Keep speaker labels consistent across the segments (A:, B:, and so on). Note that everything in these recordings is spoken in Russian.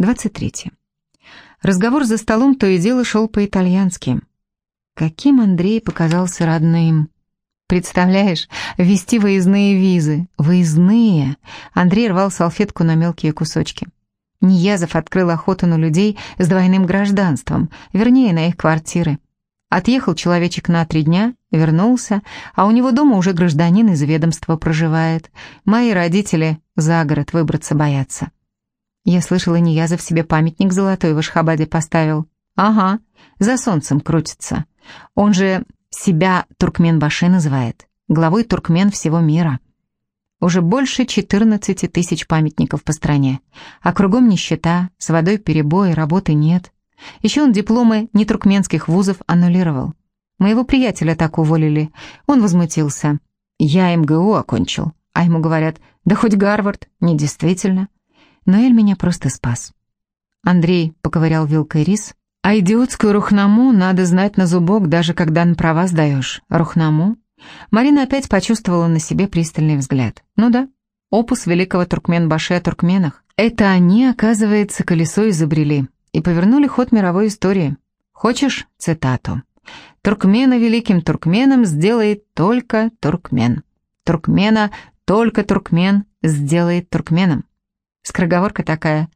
A: 23. Разговор за столом то и дело шел по-итальянски. Каким Андрей показался родным. Представляешь, вести выездные визы. Выездные. Андрей рвал салфетку на мелкие кусочки. Ниязов открыл охоту на людей с двойным гражданством, вернее, на их квартиры. Отъехал человечек на три дня, вернулся, а у него дома уже гражданин из ведомства проживает. Мои родители за город выбраться боятся. Я слышала, Ниязов себе памятник золотой в Ашхабаде поставил. Ага, за солнцем крутится. Он же себя Туркмен-Баши называет, главой туркмен всего мира. Уже больше 14 тысяч памятников по стране, а кругом нищета, с водой перебои, работы нет. Еще он дипломы нетуркменских вузов аннулировал. Моего приятеля так уволили. Он возмутился. Я МГУ окончил. А ему говорят, да хоть Гарвард. Не действительно. Но Эль меня просто спас. Андрей поковырял вилкой рис. А идиотскую рухнаму надо знать на зубок, даже когда на права сдаешь. Рухнаму? Марина опять почувствовала на себе пристальный взгляд. Ну да, опус великого туркмен-баши о туркменах. Это они, оказывается, колесо изобрели и повернули ход мировой истории. Хочешь цитату? «Туркмена великим туркменом сделает только туркмен. Туркмена только туркмен сделает туркменом». Скороговорка такая.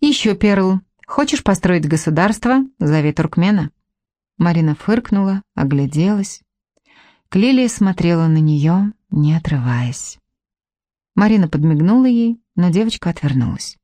A: Еще перл. Хочешь построить государство? Зови туркмена. Марина фыркнула, огляделась. Клелия смотрела на нее, не отрываясь. Марина подмигнула ей, но девочка отвернулась.